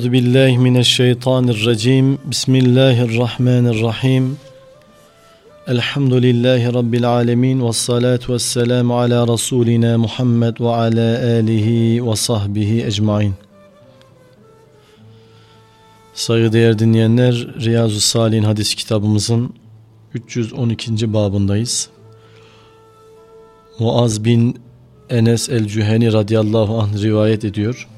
Euzu billahi mineşşeytanirracim. Bismillahirrahmanirrahim. Elhamdülillahi rabbil alamin ve salatu vesselamu ala rasulina Muhammed ve ala alihi ve sahbihi ecmaîn. Saygıdeğer dinleyenler, Riyazu Salih'in hadis kitabımızın 312. babındayız. Muaz bin Enes el-Cüheni radıyallahu anh rivayet ediyor.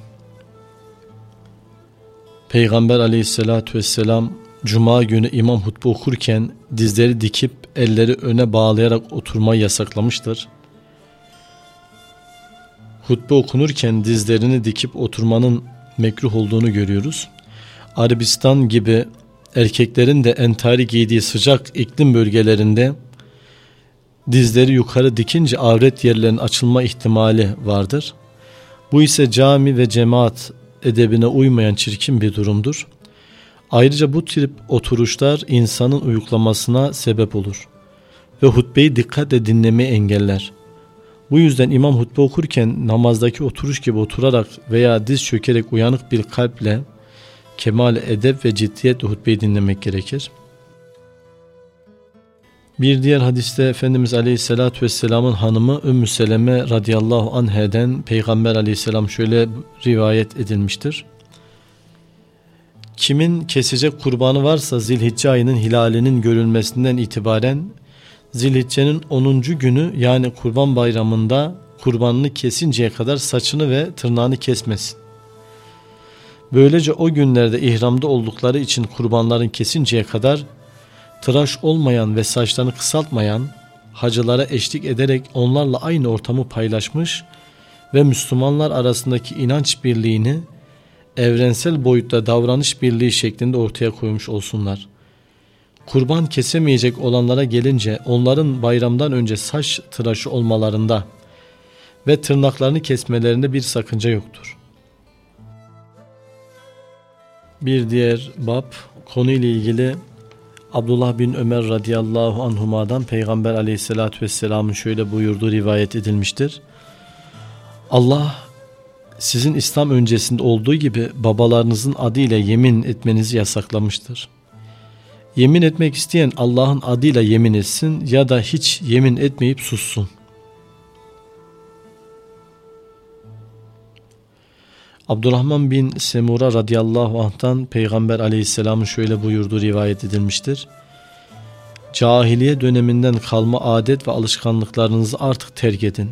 Peygamber aleyhissalatü vesselam Cuma günü imam hutbe okurken dizleri dikip elleri öne bağlayarak oturmayı yasaklamıştır. Hutbe okunurken dizlerini dikip oturmanın mekruh olduğunu görüyoruz. Arabistan gibi erkeklerin de entari giydiği sıcak iklim bölgelerinde dizleri yukarı dikince avret yerlerinin açılma ihtimali vardır. Bu ise cami ve cemaat edebine uymayan çirkin bir durumdur. Ayrıca bu tip oturuşlar insanın uyuklamasına sebep olur ve hutbeyi dikkatle dinlemeyi engeller. Bu yüzden imam hutbe okurken namazdaki oturuş gibi oturarak veya diz çökerek uyanık bir kalple kemal edep ve ciddiyetle hutbeyi dinlemek gerekir. Bir diğer hadiste Efendimiz Aleyhisselatü Vesselam'ın hanımı Ümmü Seleme radıyallahu anheden Peygamber Aleyhisselam şöyle rivayet edilmiştir. Kimin kesecek kurbanı varsa Zilhicce ayının hilalinin görülmesinden itibaren Zilhicce'nin 10. günü yani kurban bayramında kurbanını kesinceye kadar saçını ve tırnağını kesmesin. Böylece o günlerde ihramda oldukları için kurbanların kesinceye kadar tıraş olmayan ve saçlarını kısaltmayan hacılara eşlik ederek onlarla aynı ortamı paylaşmış ve Müslümanlar arasındaki inanç birliğini evrensel boyutta davranış birliği şeklinde ortaya koymuş olsunlar. Kurban kesemeyecek olanlara gelince onların bayramdan önce saç tıraşı olmalarında ve tırnaklarını kesmelerinde bir sakınca yoktur. Bir diğer bab konuyla ilgili Abdullah bin Ömer radıyallahu anhuma'dan Peygamber aleyhissalatü vesselamın şöyle buyurduğu rivayet edilmiştir. Allah sizin İslam öncesinde olduğu gibi babalarınızın adıyla yemin etmenizi yasaklamıştır. Yemin etmek isteyen Allah'ın adıyla yemin etsin ya da hiç yemin etmeyip sussun. Abdurrahman bin Semura radıyallahu anh'tan Peygamber aleyhisselamın şöyle buyurduğu rivayet edilmiştir. Cahiliye döneminden kalma adet ve alışkanlıklarınızı artık terk edin.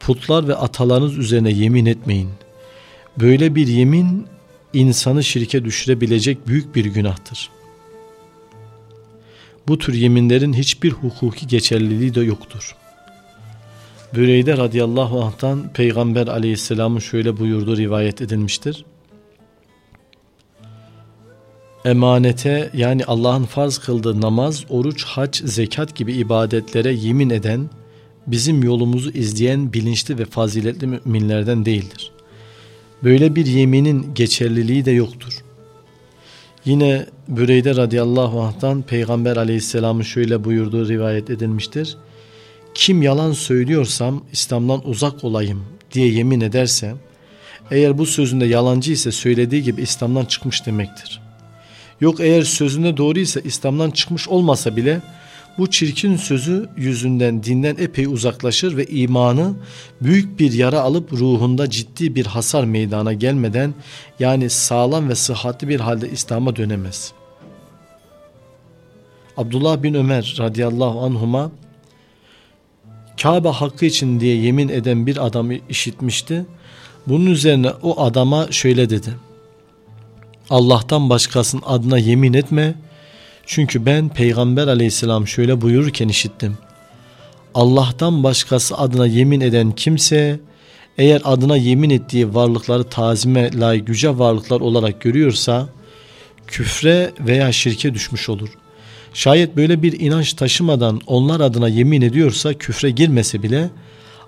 Putlar ve atalarınız üzerine yemin etmeyin. Böyle bir yemin insanı şirke düşürebilecek büyük bir günahtır. Bu tür yeminlerin hiçbir hukuki geçerliliği de yoktur. Büreyde radıyallahu anh'tan Peygamber aleyhisselamın şöyle buyurduğu rivayet edilmiştir. Emanete yani Allah'ın farz kıldığı namaz, oruç, hac, zekat gibi ibadetlere yemin eden, bizim yolumuzu izleyen bilinçli ve faziletli müminlerden değildir. Böyle bir yeminin geçerliliği de yoktur. Yine Büreyde radıyallahu anh'tan Peygamber aleyhisselamın şöyle buyurduğu rivayet edilmiştir kim yalan söylüyorsam İslam'dan uzak olayım diye yemin ederse eğer bu sözünde yalancı ise söylediği gibi İslam'dan çıkmış demektir. Yok eğer sözünde doğru ise İslam'dan çıkmış olmasa bile bu çirkin sözü yüzünden dinden epey uzaklaşır ve imanı büyük bir yara alıp ruhunda ciddi bir hasar meydana gelmeden yani sağlam ve sıhhatli bir halde İslam'a dönemez. Abdullah bin Ömer radıyallahu anhuma Kabe hakkı için diye yemin eden bir adamı işitmişti. Bunun üzerine o adama şöyle dedi. Allah'tan başkasının adına yemin etme. Çünkü ben Peygamber aleyhisselam şöyle buyururken işittim. Allah'tan başkası adına yemin eden kimse eğer adına yemin ettiği varlıkları tazime layık yüce varlıklar olarak görüyorsa küfre veya şirke düşmüş olur. Şayet böyle bir inanç taşımadan onlar adına yemin ediyorsa küfre girmese bile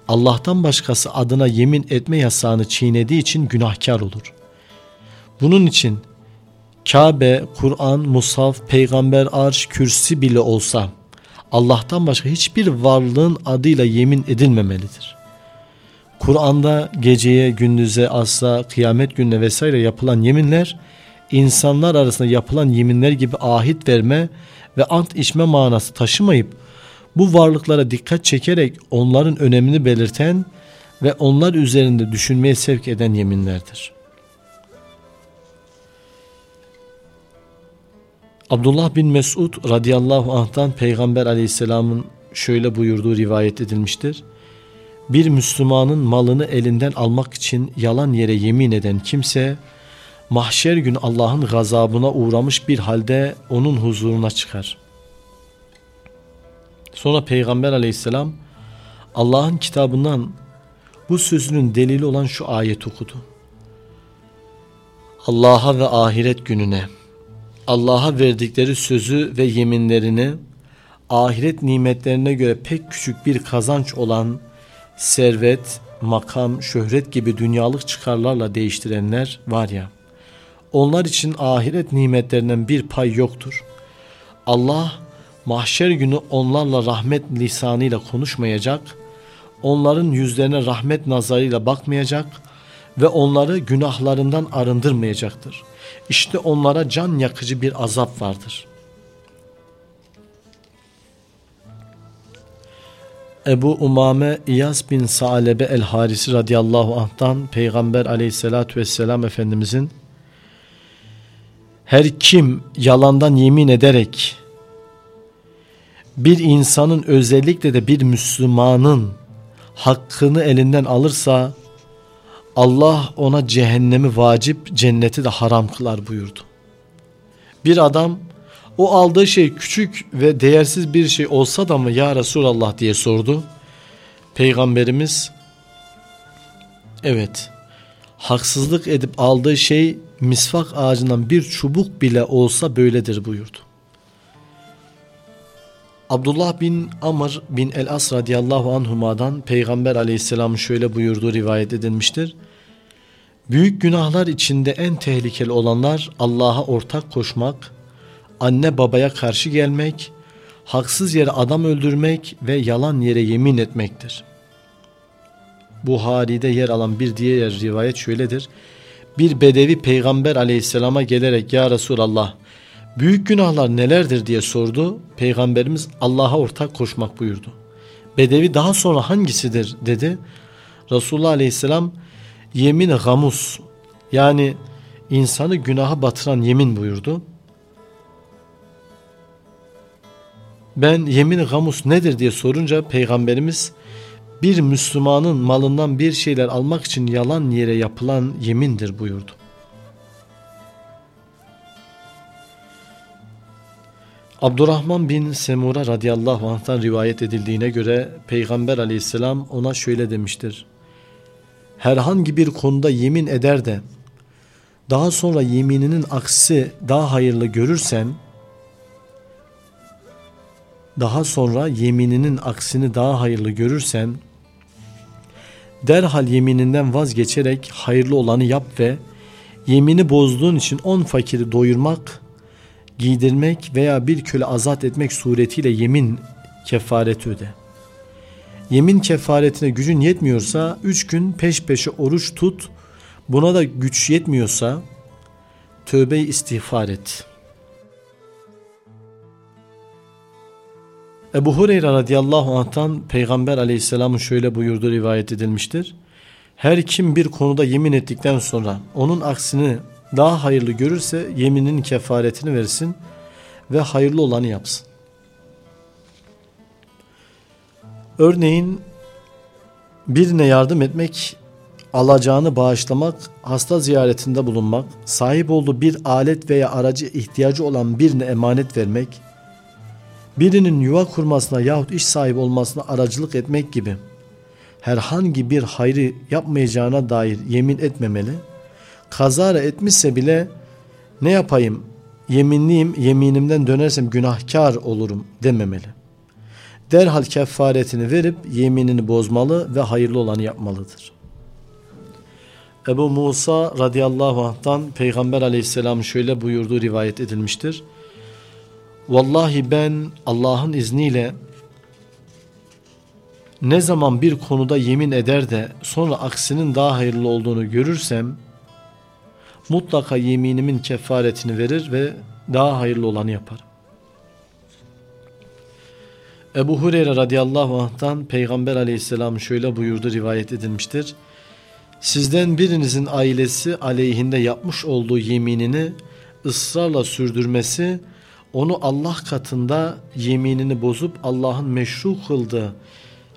Allah'tan başkası adına yemin etme yasağını çiğnediği için günahkar olur. Bunun için Kabe, Kur'an, Musaf, Peygamber, Arş, Kürsi bile olsa Allah'tan başka hiçbir varlığın adıyla yemin edilmemelidir. Kur'an'da geceye, gündüze, asla, kıyamet gününe vesaire yapılan yeminler insanlar arasında yapılan yeminler gibi ahit verme ve ant içme manası taşımayıp bu varlıklara dikkat çekerek onların önemini belirten ve onlar üzerinde düşünmeye sevk eden yeminlerdir. Abdullah bin Mesud radıyallahu anh'tan Peygamber aleyhisselamın şöyle buyurduğu rivayet edilmiştir. Bir Müslümanın malını elinden almak için yalan yere yemin eden kimse mahşer gün Allah'ın gazabına uğramış bir halde onun huzuruna çıkar. Sonra Peygamber aleyhisselam Allah'ın kitabından bu sözünün delili olan şu ayet okudu. Allah'a ve ahiret gününe, Allah'a verdikleri sözü ve yeminlerini ahiret nimetlerine göre pek küçük bir kazanç olan servet, makam, şöhret gibi dünyalık çıkarlarla değiştirenler var ya, onlar için ahiret nimetlerinden bir pay yoktur. Allah mahşer günü onlarla rahmet lisanıyla konuşmayacak, onların yüzlerine rahmet nazarıyla bakmayacak ve onları günahlarından arındırmayacaktır. İşte onlara can yakıcı bir azap vardır. Ebu Umame İyaz bin Sa'lebe el-Harisi radıyallahu anh'tan Peygamber aleyhissalatü vesselam Efendimizin her kim yalandan yemin ederek bir insanın özellikle de bir Müslümanın hakkını elinden alırsa Allah ona cehennemi vacip cenneti de haram kılar buyurdu. Bir adam o aldığı şey küçük ve değersiz bir şey olsa da mı ya Resulallah diye sordu. Peygamberimiz evet haksızlık edip aldığı şey misvak ağacından bir çubuk bile olsa böyledir buyurdu. Abdullah bin Amr bin el-As radiyallahu anhuma'dan Peygamber aleyhisselam şöyle buyurduğu rivayet edilmiştir. Büyük günahlar içinde en tehlikeli olanlar Allah'a ortak koşmak, anne babaya karşı gelmek, haksız yere adam öldürmek ve yalan yere yemin etmektir. Buhari'de yer alan bir diğer rivayet şöyledir. Bir bedevi peygamber aleyhisselama gelerek ya Resulallah büyük günahlar nelerdir diye sordu. Peygamberimiz Allah'a ortak koşmak buyurdu. Bedevi daha sonra hangisidir dedi. Resulullah aleyhisselam yemin gamus yani insanı günaha batıran yemin buyurdu. Ben yemin gamus nedir diye sorunca peygamberimiz bir Müslümanın malından bir şeyler almak için yalan yere yapılan yemindir buyurdu. Abdurrahman bin Semura radıyallahu anh'tan rivayet edildiğine göre Peygamber aleyhisselam ona şöyle demiştir. Herhangi bir konuda yemin eder de daha sonra yemininin aksi daha hayırlı görürsen daha sonra yemininin aksini daha hayırlı görürsen derhal yemininden vazgeçerek hayırlı olanı yap ve yemini bozduğun için on fakiri doyurmak, giydirmek veya bir köle azat etmek suretiyle yemin kefareti öde. Yemin kefaretine gücün yetmiyorsa üç gün peş peşe oruç tut, buna da güç yetmiyorsa tövbe istiğfar et.'' Ebu Hureyre radıyallahu anh'tan Peygamber aleyhisselamın şöyle buyurduğu rivayet edilmiştir. Her kim bir konuda yemin ettikten sonra onun aksini daha hayırlı görürse yeminin kefaretini versin ve hayırlı olanı yapsın. Örneğin birine yardım etmek, alacağını bağışlamak, hasta ziyaretinde bulunmak, sahip olduğu bir alet veya aracı ihtiyacı olan birine emanet vermek, birinin yuva kurmasına yahut iş sahibi olmasına aracılık etmek gibi herhangi bir hayrı yapmayacağına dair yemin etmemeli. Kazara etmişse bile ne yapayım yeminliyim yeminimden dönersem günahkar olurum dememeli. Derhal kefaretini verip yeminini bozmalı ve hayırlı olanı yapmalıdır. Ebu Musa radıyallahu anh'tan Peygamber aleyhisselam şöyle buyurduğu rivayet edilmiştir. Vallahi ben Allah'ın izniyle ne zaman bir konuda yemin eder de sonra aksinin daha hayırlı olduğunu görürsem mutlaka yeminimin kefaretini verir ve daha hayırlı olanı yaparım. Ebu Hureyre radıyallahu anh'tan Peygamber aleyhisselam şöyle buyurdu rivayet edilmiştir. Sizden birinizin ailesi aleyhinde yapmış olduğu yeminini ısrarla sürdürmesi onu Allah katında yeminini bozup Allah'ın meşru kıldığı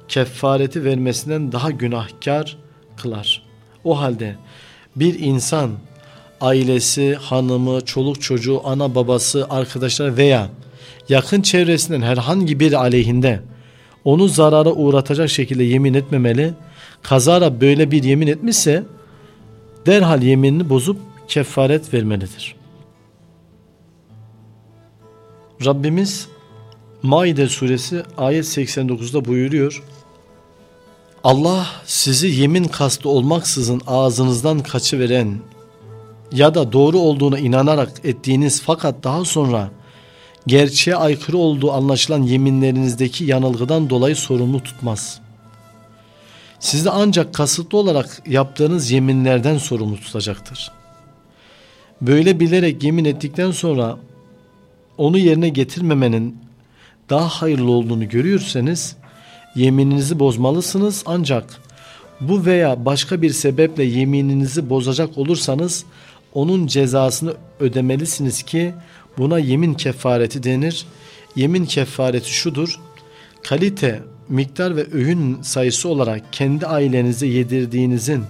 kefareti vermesinden daha günahkar kılar. O halde bir insan ailesi, hanımı, çoluk çocuğu, ana babası, arkadaşlar veya yakın çevresinden herhangi bir aleyhinde onu zarara uğratacak şekilde yemin etmemeli. Kazara böyle bir yemin etmişse derhal yeminini bozup kefaret vermelidir. Rabbimiz Maide suresi ayet 89'da buyuruyor. Allah sizi yemin kastı olmaksızın ağzınızdan kaçıveren ya da doğru olduğuna inanarak ettiğiniz fakat daha sonra gerçeğe aykırı olduğu anlaşılan yeminlerinizdeki yanılgıdan dolayı sorumlu tutmaz. Sizi ancak kasıtlı olarak yaptığınız yeminlerden sorumlu tutacaktır. Böyle bilerek yemin ettikten sonra onu yerine getirmemenin daha hayırlı olduğunu görüyorsanız yemininizi bozmalısınız ancak bu veya başka bir sebeple yemininizi bozacak olursanız onun cezasını ödemelisiniz ki buna yemin kefareti denir. Yemin kefareti şudur. Kalite, miktar ve öğün sayısı olarak kendi ailenize yedirdiğinizin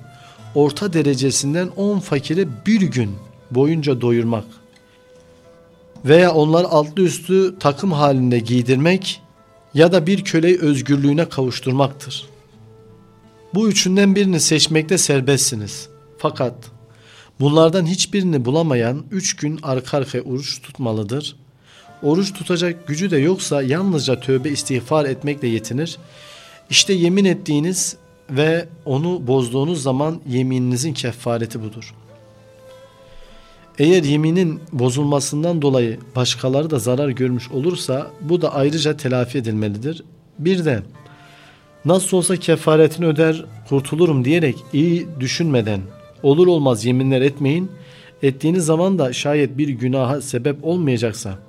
orta derecesinden 10 fakire bir gün boyunca doyurmak veya onlar altlı üstü takım halinde giydirmek ya da bir köleyi özgürlüğüne kavuşturmaktır. Bu üçünden birini seçmekte serbestsiniz. Fakat bunlardan hiçbirini bulamayan üç gün arka arkaya oruç tutmalıdır. Oruç tutacak gücü de yoksa yalnızca tövbe istiğfar etmekle yetinir. İşte yemin ettiğiniz ve onu bozduğunuz zaman yemininizin kefareti budur.'' Eğer yeminin bozulmasından dolayı başkaları da zarar görmüş olursa bu da ayrıca telafi edilmelidir. Bir de nasıl olsa kefaretini öder kurtulurum diyerek iyi düşünmeden olur olmaz yeminler etmeyin. Ettiğiniz zaman da şayet bir günaha sebep olmayacaksa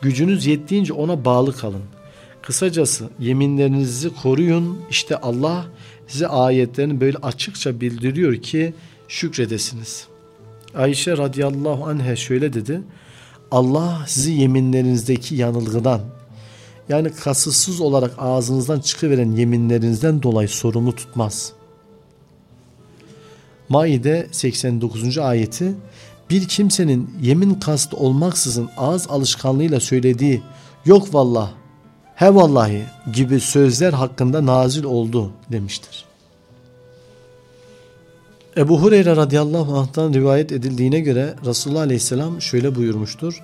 gücünüz yettiğince ona bağlı kalın. Kısacası yeminlerinizi koruyun. İşte Allah size ayetlerini böyle açıkça bildiriyor ki şükredesiniz.'' Ayşe radıyallahu anhe şöyle dedi. Allah sizi yeminlerinizdeki yanılgıdan yani kasıtsız olarak ağzınızdan çıkıveren yeminlerinizden dolayı sorumlu tutmaz. Maide 89. ayeti bir kimsenin yemin kastı olmaksızın ağız alışkanlığıyla söylediği yok vallah, he vallahi gibi sözler hakkında nazil oldu demiştir. Ebu Hureyre radıyallahu anh'tan rivayet edildiğine göre Resulullah aleyhisselam şöyle buyurmuştur.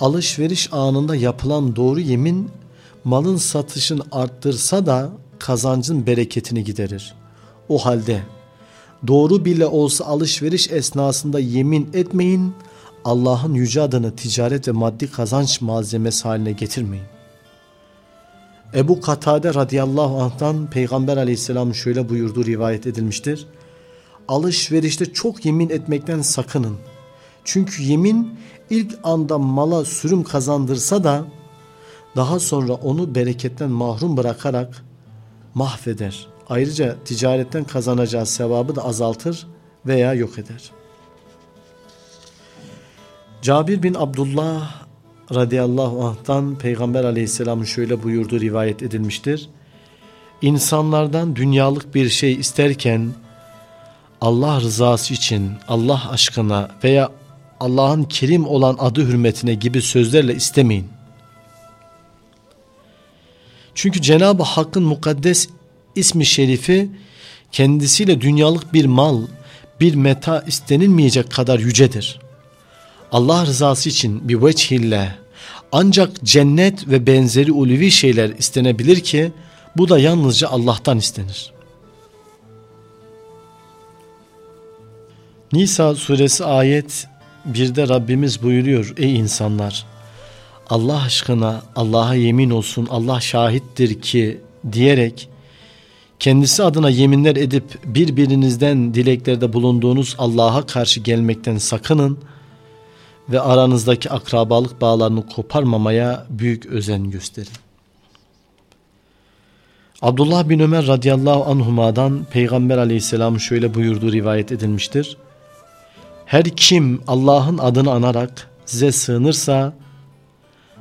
Alışveriş anında yapılan doğru yemin malın satışını arttırsa da kazancın bereketini giderir. O halde doğru bile olsa alışveriş esnasında yemin etmeyin, Allah'ın yüce adını ticaret ve maddi kazanç malzemesi haline getirmeyin. Ebu Katade radıyallahu anh'tan Peygamber aleyhisselam şöyle buyurduğu rivayet edilmiştir alışverişte çok yemin etmekten sakının. Çünkü yemin ilk anda mala sürüm kazandırsa da daha sonra onu bereketten mahrum bırakarak mahveder. Ayrıca ticaretten kazanacağı sevabı da azaltır veya yok eder. Cabir bin Abdullah radıyallahu anh'tan Peygamber aleyhisselamın şöyle buyurduğu rivayet edilmiştir. İnsanlardan dünyalık bir şey isterken Allah rızası için, Allah aşkına veya Allah'ın kerim olan adı hürmetine gibi sözlerle istemeyin. Çünkü Cenab-ı Hakk'ın mukaddes ismi şerifi kendisiyle dünyalık bir mal, bir meta istenilmeyecek kadar yücedir. Allah rızası için bir veçhille ancak cennet ve benzeri ulvi şeyler istenebilir ki bu da yalnızca Allah'tan istenir. Nisa suresi ayet 1'de Rabbimiz buyuruyor ey insanlar Allah aşkına Allah'a yemin olsun Allah şahittir ki diyerek kendisi adına yeminler edip birbirinizden dileklerde bulunduğunuz Allah'a karşı gelmekten sakının ve aranızdaki akrabalık bağlarını koparmamaya büyük özen gösterin. Abdullah bin Ömer radıyallahu anhuma'dan Peygamber aleyhisselam şöyle buyurduğu rivayet edilmiştir. Her kim Allah'ın adını anarak size sığınırsa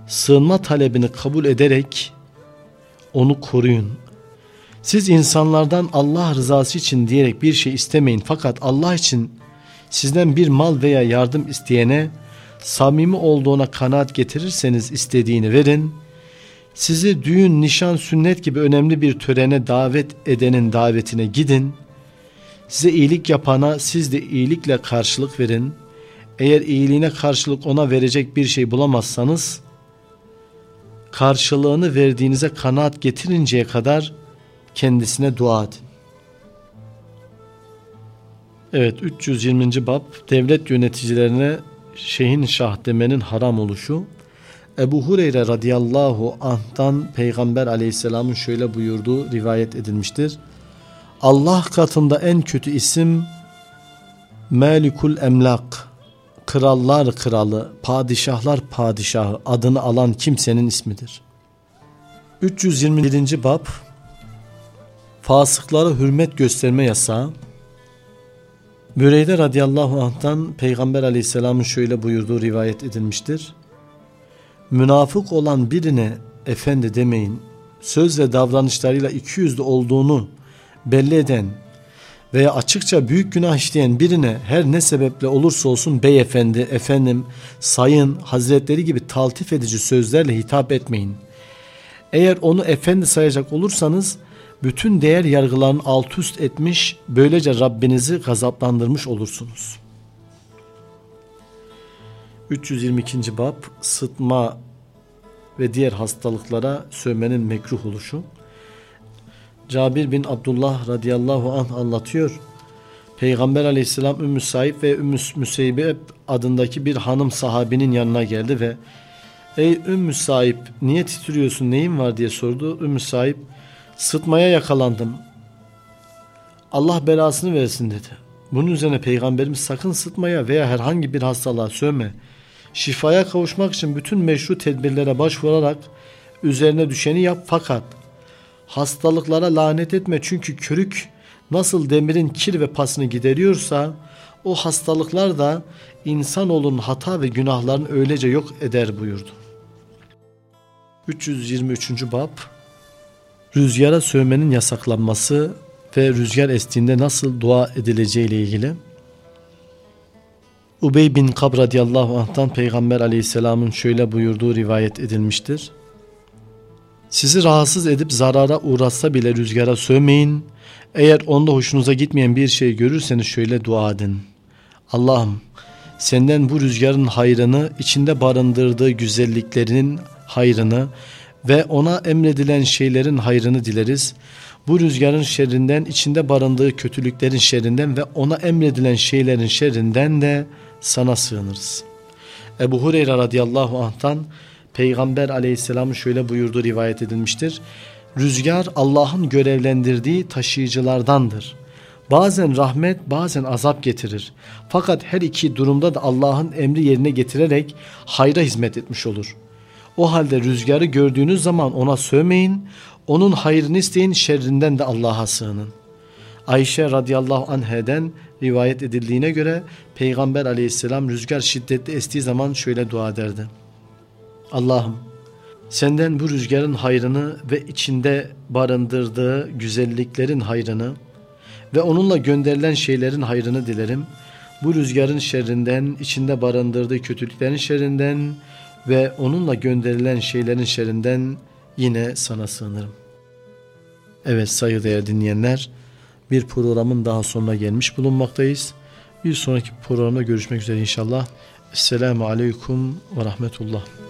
sığınma talebini kabul ederek onu koruyun. Siz insanlardan Allah rızası için diyerek bir şey istemeyin fakat Allah için sizden bir mal veya yardım isteyene samimi olduğuna kanaat getirirseniz istediğini verin. Sizi düğün, nişan, sünnet gibi önemli bir törene davet edenin davetine gidin. Size iyilik yapana siz de iyilikle karşılık verin. Eğer iyiliğine karşılık ona verecek bir şey bulamazsanız karşılığını verdiğinize kanaat getirinceye kadar kendisine dua edin. Evet 320. bab devlet yöneticilerine şeyhin şah demenin haram oluşu. Ebu Hureyre radıyallahu anh'tan Peygamber aleyhisselamın şöyle buyurduğu rivayet edilmiştir. Allah katında en kötü isim Melikul Emlak, krallar kralı, padişahlar padişahı adını alan kimsenin ismidir. 321. bab Fasıklara hürmet gösterme yasağı Büreyde radıyallahu anh'tan Peygamber aleyhisselamın şöyle buyurduğu rivayet edilmiştir. Münafık olan birine efendi demeyin, söz ve davranışlarıyla iki yüzlü olduğunu belli eden veya açıkça büyük günah işleyen birine her ne sebeple olursa olsun beyefendi, efendim, sayın, hazretleri gibi taltif edici sözlerle hitap etmeyin. Eğer onu efendi sayacak olursanız bütün değer yargılarını alt üst etmiş, böylece Rabbinizi gazaplandırmış olursunuz. 322. Bab Sıtma ve diğer hastalıklara sövmenin mekruh oluşu. Cabir bin Abdullah radıyallahu anh anlatıyor. Peygamber aleyhisselam Ümmü Saib ve Ümmü Müseybe adındaki bir hanım sahabinin yanına geldi ve Ey Ümmü Saib niye titriyorsun neyin var diye sordu. Ümmü Saib sıtmaya yakalandım. Allah belasını versin dedi. Bunun üzerine peygamberimiz sakın sıtmaya veya herhangi bir hastalığa sövme. Şifaya kavuşmak için bütün meşru tedbirlere başvurarak üzerine düşeni yap fakat hastalıklara lanet etme çünkü körük nasıl demirin kir ve pasını gideriyorsa o hastalıklar da insanoğlunun hata ve günahlarını öylece yok eder buyurdu. 323. Bab Rüzgara sövmenin yasaklanması ve rüzgar estiğinde nasıl dua edileceği ile ilgili. Ubey bin Kab radıyallahu anh'tan Peygamber aleyhisselamın şöyle buyurduğu rivayet edilmiştir. Sizi rahatsız edip zarara uğratsa bile rüzgara sövmeyin. Eğer onda hoşunuza gitmeyen bir şey görürseniz şöyle dua edin. Allah'ım senden bu rüzgarın hayrını, içinde barındırdığı güzelliklerinin hayrını ve ona emredilen şeylerin hayrını dileriz. Bu rüzgarın şerrinden, içinde barındığı kötülüklerin şerrinden ve ona emredilen şeylerin şerrinden de sana sığınırız. Ebu Hureyre radıyallahu anh'tan Peygamber aleyhisselam şöyle buyurdu rivayet edilmiştir. Rüzgar Allah'ın görevlendirdiği taşıyıcılardandır. Bazen rahmet bazen azap getirir. Fakat her iki durumda da Allah'ın emri yerine getirerek hayra hizmet etmiş olur. O halde rüzgarı gördüğünüz zaman ona sövmeyin, onun hayrını isteyin, şerrinden de Allah'a sığının. Ayşe radıyallahu anheden rivayet edildiğine göre Peygamber aleyhisselam rüzgar şiddetli estiği zaman şöyle dua ederdi. Allah'ım senden bu rüzgarın hayrını ve içinde barındırdığı güzelliklerin hayrını ve onunla gönderilen şeylerin hayrını dilerim. Bu rüzgarın şerrinden, içinde barındırdığı kötülüklerin şerrinden ve onunla gönderilen şeylerin şerrinden yine sana sığınırım. Evet sayıdaya dinleyenler bir programın daha sonuna gelmiş bulunmaktayız. Bir sonraki programda görüşmek üzere inşallah. Esselamu Aleyküm ve Rahmetullah.